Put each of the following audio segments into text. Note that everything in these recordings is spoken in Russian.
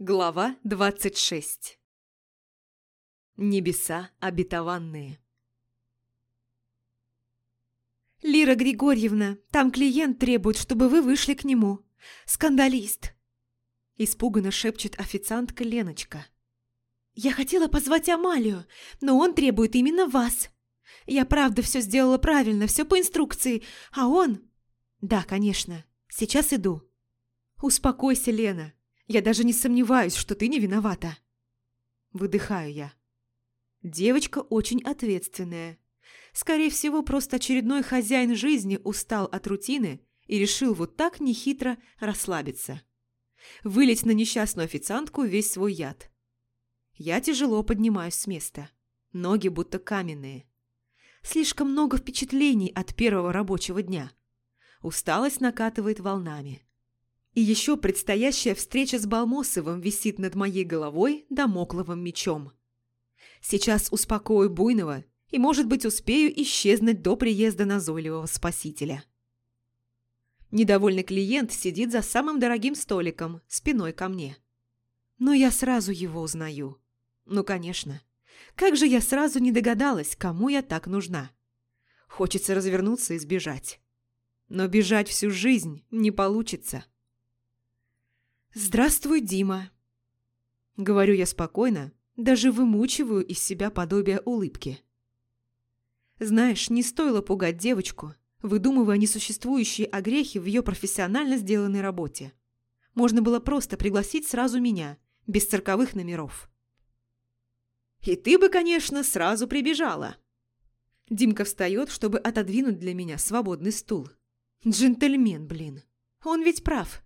Глава 26 Небеса обетованные «Лира Григорьевна, там клиент требует, чтобы вы вышли к нему. Скандалист!» Испуганно шепчет официантка Леночка. «Я хотела позвать Амалию, но он требует именно вас. Я правда все сделала правильно, все по инструкции, а он...» «Да, конечно, сейчас иду». «Успокойся, Лена, я даже не сомневаюсь, что ты не виновата». Выдыхаю я. Девочка очень ответственная. Скорее всего, просто очередной хозяин жизни устал от рутины и решил вот так нехитро расслабиться. Вылить на несчастную официантку весь свой яд. Я тяжело поднимаюсь с места. Ноги будто каменные. Слишком много впечатлений от первого рабочего дня. Усталость накатывает волнами. И еще предстоящая встреча с Балмосовым висит над моей головой домокловым мечом. Сейчас успокою Буйного и, может быть, успею исчезнуть до приезда назойливого спасителя. Недовольный клиент сидит за самым дорогим столиком, спиной ко мне. Но я сразу его узнаю. Ну, конечно. Как же я сразу не догадалась, кому я так нужна. Хочется развернуться и сбежать. Но бежать всю жизнь не получится. «Здравствуй, Дима!» Говорю я спокойно, даже вымучиваю из себя подобие улыбки. Знаешь, не стоило пугать девочку, выдумывая несуществующие огрехи в ее профессионально сделанной работе. Можно было просто пригласить сразу меня, без цирковых номеров. «И ты бы, конечно, сразу прибежала!» Димка встает, чтобы отодвинуть для меня свободный стул. Джентльмен, блин. Он ведь прав.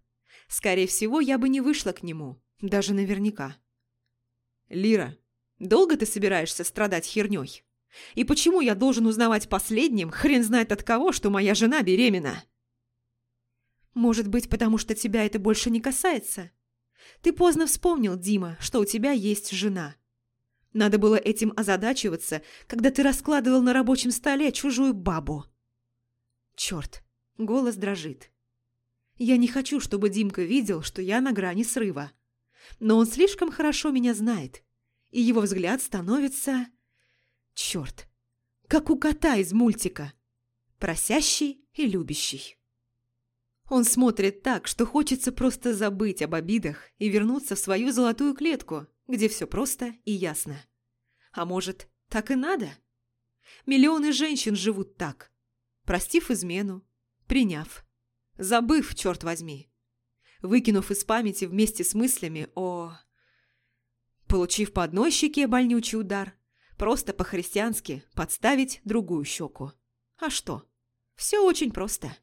Скорее всего, я бы не вышла к нему, даже наверняка. «Лира, долго ты собираешься страдать хернёй? И почему я должен узнавать последним, хрен знает от кого, что моя жена беременна?» «Может быть, потому что тебя это больше не касается? Ты поздно вспомнил, Дима, что у тебя есть жена. Надо было этим озадачиваться, когда ты раскладывал на рабочем столе чужую бабу». Черт, голос дрожит. Я не хочу, чтобы Димка видел, что я на грани срыва. Но он слишком хорошо меня знает, и его взгляд становится... Черт, как у кота из мультика. Просящий и любящий. Он смотрит так, что хочется просто забыть об обидах и вернуться в свою золотую клетку, где все просто и ясно. А может, так и надо? Миллионы женщин живут так, простив измену, приняв Забыв, черт возьми. Выкинув из памяти вместе с мыслями о... Получив по одной щеке больнючий удар, просто по-христиански подставить другую щеку. А что? Все очень просто.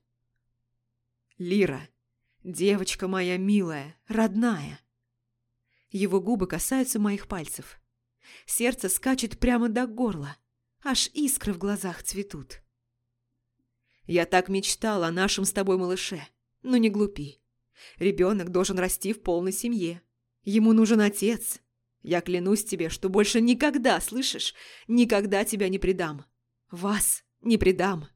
Лира, девочка моя милая, родная. Его губы касаются моих пальцев. Сердце скачет прямо до горла. Аж искры в глазах цветут. Я так мечтала о нашем с тобой малыше. Но не глупи. Ребенок должен расти в полной семье. Ему нужен отец. Я клянусь тебе, что больше никогда, слышишь, никогда тебя не предам. Вас не предам.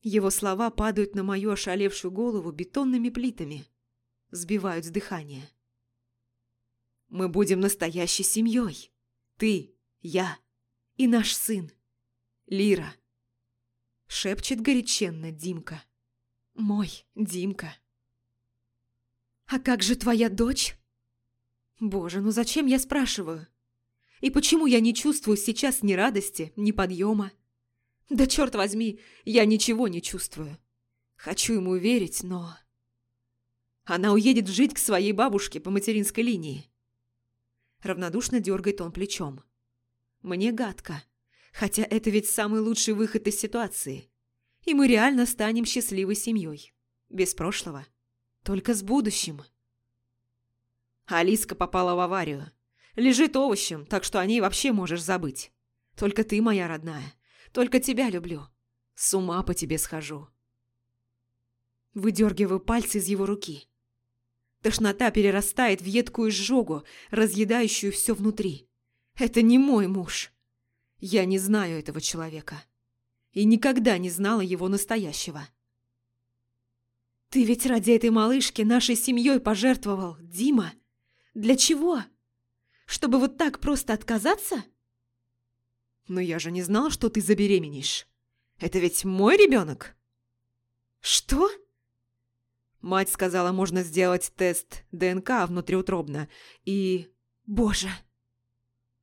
Его слова падают на мою ошалевшую голову бетонными плитами. Сбивают с дыхания. Мы будем настоящей семьей. Ты, я и наш сын. Лира. Шепчет горяченно Димка. Мой Димка. «А как же твоя дочь?» «Боже, ну зачем я спрашиваю? И почему я не чувствую сейчас ни радости, ни подъема? Да черт возьми, я ничего не чувствую. Хочу ему верить, но...» Она уедет жить к своей бабушке по материнской линии. Равнодушно дергает он плечом. Мне гадко. Хотя это ведь самый лучший выход из ситуации. И мы реально станем счастливой семьей. Без прошлого. Только с будущим. Алиска попала в аварию. Лежит овощем, так что о ней вообще можешь забыть. Только ты моя родная. Только тебя люблю. С ума по тебе схожу. Выдергиваю пальцы из его руки. Тошнота перерастает в едкую изжогу, разъедающую все внутри. Это не мой муж. Я не знаю этого человека. И никогда не знала его настоящего. Ты ведь ради этой малышки нашей семьей пожертвовал, Дима. Для чего? Чтобы вот так просто отказаться? Но я же не знал, что ты забеременеешь. Это ведь мой ребенок. Что? Мать сказала, можно сделать тест ДНК внутриутробно. И... Боже!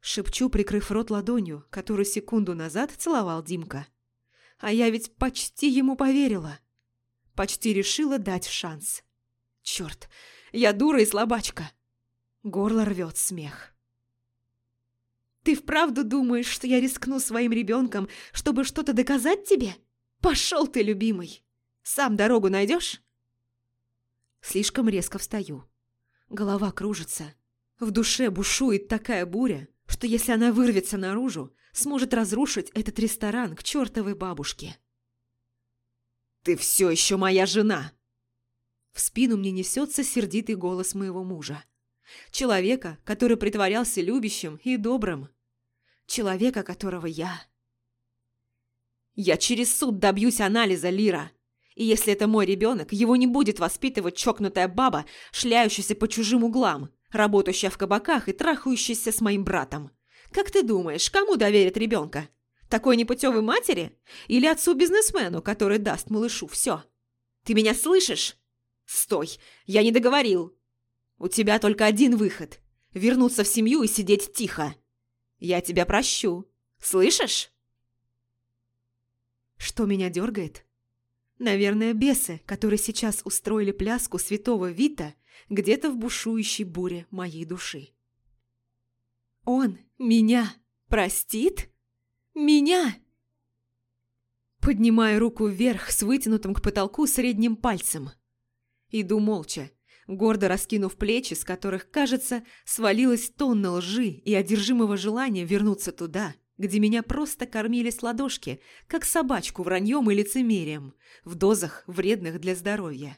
Шепчу, прикрыв рот ладонью, которую секунду назад целовал Димка. А я ведь почти ему поверила. Почти решила дать шанс. Черт, я дура и слабачка. Горло рвет смех. Ты вправду думаешь, что я рискну своим ребенком, чтобы что-то доказать тебе? Пошел ты, любимый! Сам дорогу найдешь? Слишком резко встаю. Голова кружится. В душе бушует такая буря, что если она вырвется наружу, сможет разрушить этот ресторан к чертовой бабушке. «Ты все еще моя жена!» В спину мне несется сердитый голос моего мужа. Человека, который притворялся любящим и добрым. Человека, которого я... Я через суд добьюсь анализа, Лира. И если это мой ребенок, его не будет воспитывать чокнутая баба, шляющаяся по чужим углам, работающая в кабаках и трахающаяся с моим братом. Как ты думаешь, кому доверят ребенка? Такой непутевой матери? Или отцу-бизнесмену, который даст малышу все? Ты меня слышишь? Стой, я не договорил. У тебя только один выход – вернуться в семью и сидеть тихо. Я тебя прощу. Слышишь? Что меня дергает? Наверное, бесы, которые сейчас устроили пляску святого Вита где-то в бушующей буре моей души. Он меня простит? Меня? Поднимаю руку вверх с вытянутым к потолку средним пальцем. Иду молча, гордо раскинув плечи, с которых, кажется, свалилась тонна лжи и одержимого желания вернуться туда, где меня просто кормили с ладошки, как собачку враньем и лицемерием, в дозах, вредных для здоровья.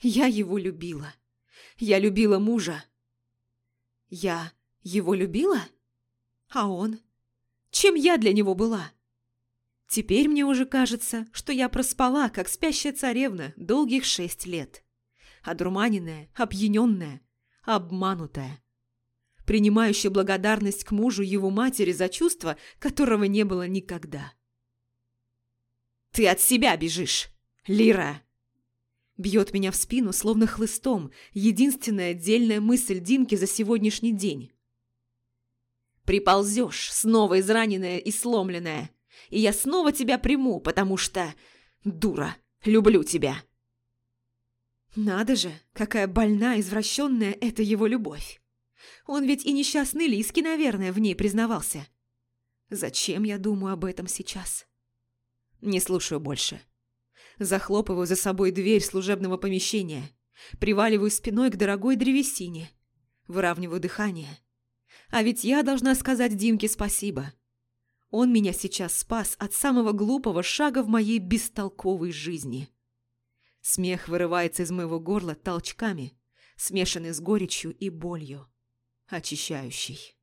Я его любила. Я любила мужа. Я его любила? А он? Чем я для него была? Теперь мне уже кажется, что я проспала, как спящая царевна, долгих шесть лет. Одурманенная, опьяненная, обманутая. Принимающая благодарность к мужу его матери за чувство, которого не было никогда. «Ты от себя бежишь, Лира!» Бьет меня в спину, словно хлыстом, единственная отдельная мысль Динки за сегодняшний день. Приползешь, снова израненная и сломленная. И я снова тебя приму, потому что... Дура, люблю тебя. Надо же, какая больная, извращенная это его любовь. Он ведь и несчастный Лиски, наверное, в ней признавался. Зачем я думаю об этом сейчас? Не слушаю больше. Захлопываю за собой дверь служебного помещения, приваливаю спиной к дорогой древесине, выравниваю дыхание – а ведь я должна сказать Димке спасибо. Он меня сейчас спас от самого глупого шага в моей бестолковой жизни. Смех вырывается из моего горла толчками, смешанный с горечью и болью, очищающий.